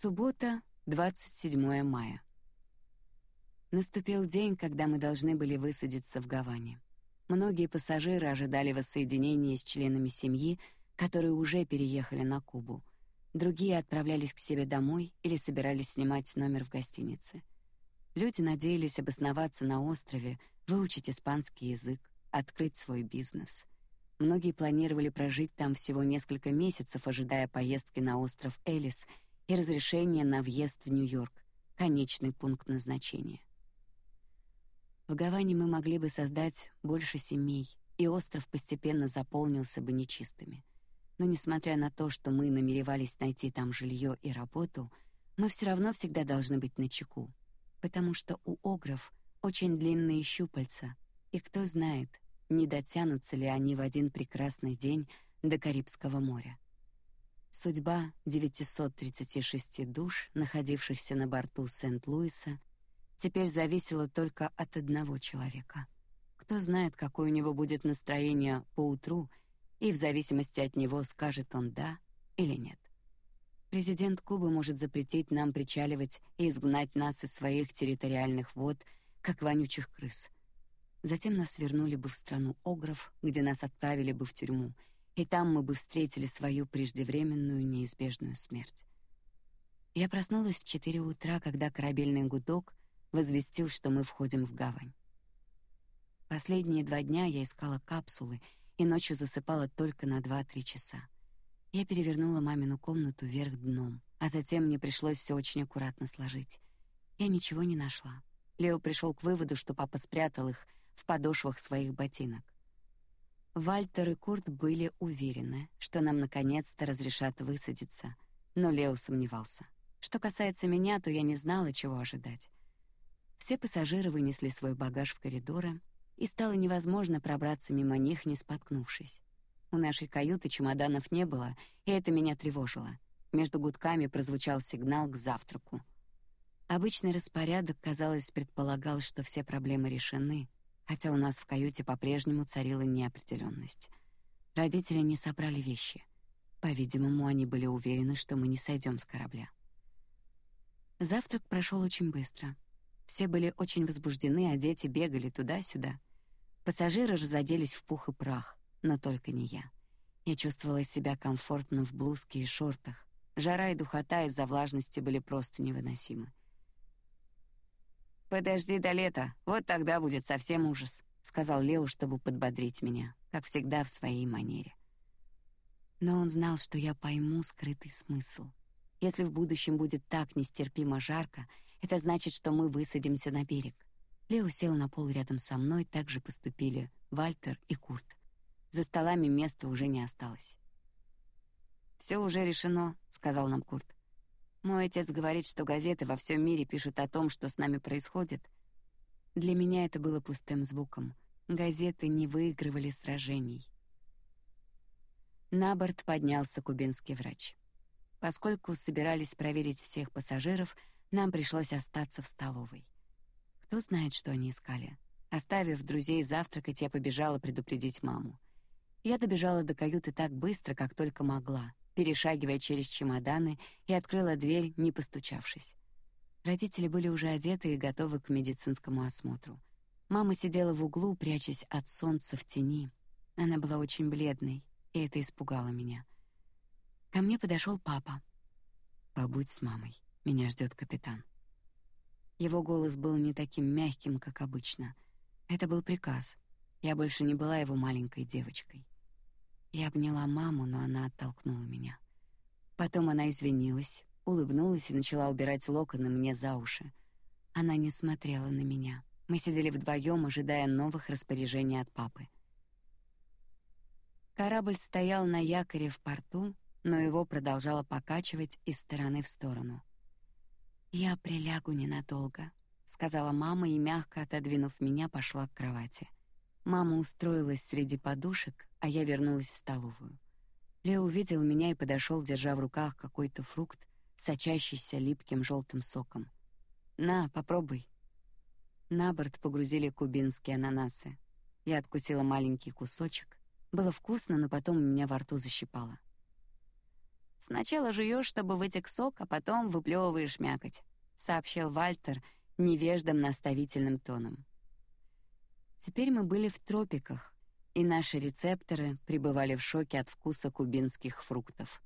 Суббота, 27 мая. Наступил день, когда мы должны были высадиться в Гаване. Многие пассажиры ожидали воссоединения с членами семьи, которые уже переехали на Кубу. Другие отправлялись к себе домой или собирались снимать номер в гостинице. Люди надеялись обосноваться на острове, выучить испанский язык, открыть свой бизнес. Многие планировали прожить там всего несколько месяцев, ожидая поездки на остров Элис и разрешения на въезд в Нью-Йорк, конечный пункт назначения. В Гаване мы могли бы создать больше семей, и остров постепенно заполнился бы нечистыми. Но несмотря на то, что мы намеревались найти там жилье и работу, мы все равно всегда должны быть начеку, потому что у огров очень длинные щупальца, и кто знает, не дотянутся ли они в один прекрасный день до Карибского моря. Судьба 936 душ, находившихся на борту Сент-Луиса, теперь зависела только от одного человека. Кто знает, какое у него будет настроение по утру, и в зависимости от него скажет он да или нет. Президент Кубы может запретить нам причаливать и изгнать нас из своих территориальных вод, как вонючих крыс. Затем нас вернули бы в страну огров, где нас отправили бы в тюрьму, и там мы бы встретили свою преждевременную неизбежную смерть. Я проснулась в четыре утра, когда корабельный гудок возвестил, что мы входим в гавань. Последние два дня я искала капсулы и ночью засыпала только на два-три часа. Я перевернула мамину комнату вверх дном, а затем мне пришлось все очень аккуратно сложить. Я ничего не нашла. Лео пришел к выводу, что папа спрятал их в подошвах своих ботинок. Вальтер и Курт были уверены, что нам наконец-то разрешат высадиться, но Лео сомневался. Что касается меня, то я не знала, чего ожидать. Все пассажиры вынесли свой багаж в коридоры, и стало невозможно пробраться мимо них, не споткнувшись. У нашей каюты чемоданов не было, и это меня тревожило. Между гудками прозвучал сигнал к завтраку. Обычный распорядок, казалось, предполагал, что все проблемы решены, хотя у нас в каюте по-прежнему царила неопределенность. Родители не собрали вещи. По-видимому, они были уверены, что мы не сойдем с корабля. Завтрак прошел очень быстро. Все были очень возбуждены, а дети бегали туда-сюда. Пассажиры разоделись в пух и прах, но только не я. Я чувствовала себя комфортно в блузке и шортах. Жара и духота из-за влажности были просто невыносимы. «Подожди до лета, вот тогда будет совсем ужас», — сказал Лео, чтобы подбодрить меня, как всегда в своей манере. Но он знал, что я пойму скрытый смысл. Если в будущем будет так нестерпимо жарко, это значит, что мы высадимся на берег. Лео сел на пол рядом со мной, так же поступили Вальтер и Курт. За столами места уже не осталось. Все уже решено, сказал нам Курт. Мой отец говорит, что газеты во всем мире пишут о том, что с нами происходит. Для меня это было пустым звуком. Газеты не выигрывали сражений. На борт поднялся кубинский врач. Поскольку собирались проверить всех пассажиров, нам пришлось остаться в столовой. Кто знает, что они искали. Оставив друзей завтракать, я побежала предупредить маму. Я добежала до каюты так быстро, как только могла перешагивая через чемоданы, и открыла дверь, не постучавшись. Родители были уже одеты и готовы к медицинскому осмотру. Мама сидела в углу, прячась от солнца в тени. Она была очень бледной, и это испугало меня. Ко мне подошел папа. Побудь с мамой, меня ждет капитан. Его голос был не таким мягким, как обычно. Это был приказ. Я больше не была его маленькой девочкой. Я обняла маму, но она оттолкнула меня. Потом она извинилась, улыбнулась и начала убирать локоны мне за уши. Она не смотрела на меня. Мы сидели вдвоем, ожидая новых распоряжений от папы. Корабль стоял на якоре в порту, но его продолжало покачивать из стороны в сторону. Я прилягу ненадолго, сказала мама и мягко отодвинув меня, пошла к кровати. Мама устроилась среди подушек, а я вернулась в столовую. Лео увидел меня и подошел, держа в руках какой-то фрукт, сочащийся липким желтым соком. На, попробуй. На борт погрузили кубинские ананасы. Я откусила маленький кусочек. Было вкусно, но потом у меня во рту защипало. Сначала жуешь, чтобы вытек сок, а потом выплевываешь мякоть, сообщил Вальтер невеждым наставительным тоном. Теперь мы были в тропиках, и наши рецепторы пребывали в шоке от вкуса кубинских фруктов.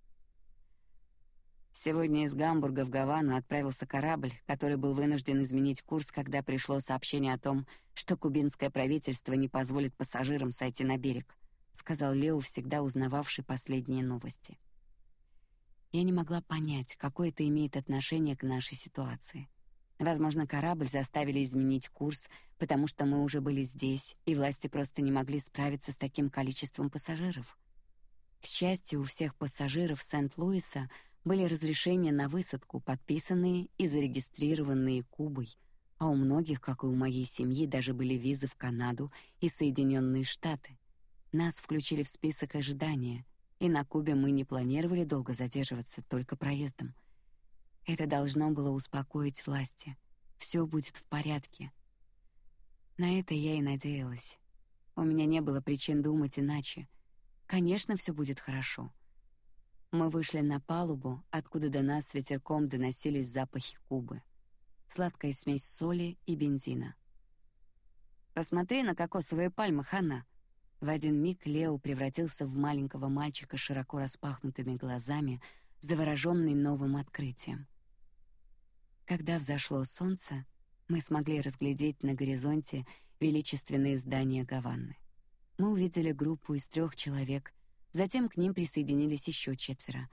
Сегодня из Гамбурга в Гавану отправился корабль, который был вынужден изменить курс, когда пришло сообщение о том, что кубинское правительство не позволит пассажирам сойти на берег, сказал Лео, всегда узнававший последние новости. Я не могла понять, какое это имеет отношение к нашей ситуации. Возможно, корабль заставили изменить курс, потому что мы уже были здесь, и власти просто не могли справиться с таким количеством пассажиров. К счастью, у всех пассажиров Сент-Луиса были разрешения на высадку, подписанные и зарегистрированные Кубой, а у многих, как и у моей семьи, даже были визы в Канаду и Соединенные Штаты. Нас включили в список ожидания, и на Кубе мы не планировали долго задерживаться, только проездом. Это должно было успокоить власти. Все будет в порядке. На это я и надеялась. У меня не было причин думать иначе. Конечно, все будет хорошо. Мы вышли на палубу, откуда до нас ветерком доносились запахи Кубы. Сладкая смесь соли и бензина. Посмотри на кокосовые пальмы, Ханна. В один миг Лео превратился в маленького мальчика с широко распахнутыми глазами, завороженный новым открытием. Когда взошло солнце, мы смогли разглядеть на горизонте величественные здания Гаваны. Мы увидели группу из трех человек, затем к ним присоединились еще четверо.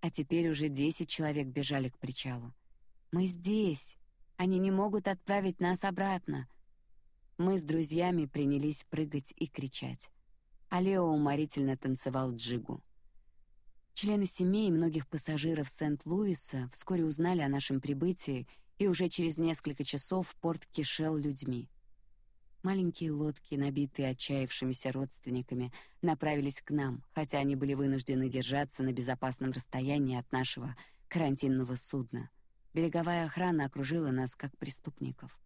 А теперь уже десять человек бежали к причалу. Мы здесь. Они не могут отправить нас обратно. Мы с друзьями принялись прыгать и кричать. А Лео уморительно танцевал джигу. Члены семей многих пассажиров Сент-Луиса вскоре узнали о нашем прибытии, и уже через несколько часов порт кишел людьми. Маленькие лодки, набитые отчаявшимися родственниками, направились к нам, хотя они были вынуждены держаться на безопасном расстоянии от нашего карантинного судна. Береговая охрана окружила нас как преступников.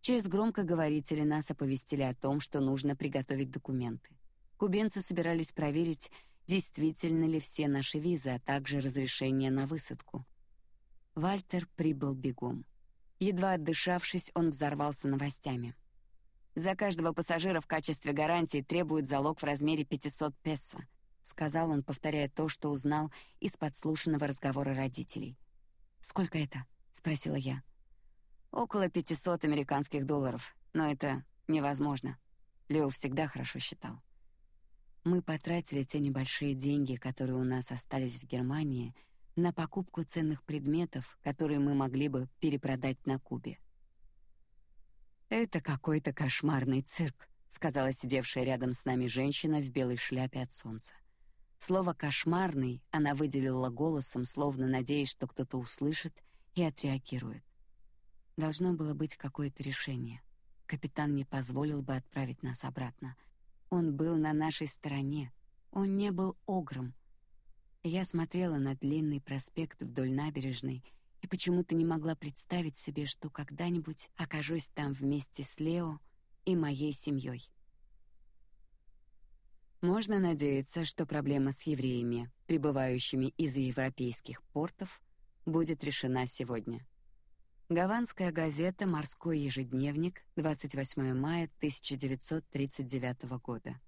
Через громкоговорители нас оповестили о том, что нужно приготовить документы. Кубинцы собирались проверить, действительно ли все наши визы, а также разрешение на высадку. Вальтер прибыл бегом. Едва отдышавшись, он взорвался новостями. За каждого пассажира в качестве гарантии требуют залог в размере 500 песо, сказал он, повторяя то, что узнал из подслушанного разговора родителей. Сколько это? спросила я. Около 500 американских долларов, но это невозможно. Лео всегда хорошо считал. Мы потратили те небольшие деньги, которые у нас остались в Германии, на покупку ценных предметов, которые мы могли бы перепродать на Кубе. Это какой-то кошмарный цирк, сказала сидевшая рядом с нами женщина в белой шляпе от солнца. Слово кошмарный она выделила голосом, словно надеясь, что кто-то услышит и отреагирует. Должно было быть какое-то решение. Капитан не позволил бы отправить нас обратно. Он был на нашей стороне. Он не был огром. Я смотрела на длинный проспект вдоль набережной и почему-то не могла представить себе, что когда-нибудь окажусь там вместе с Лео и моей семьей. Можно надеяться, что проблема с евреями, прибывающими из европейских портов, будет решена сегодня. Гаванская газета «Морской ежедневник», 28 мая 1939 года.